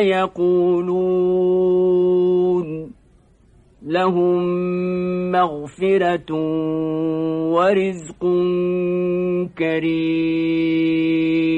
يقولون. لهم مغفرة ورزق كريم.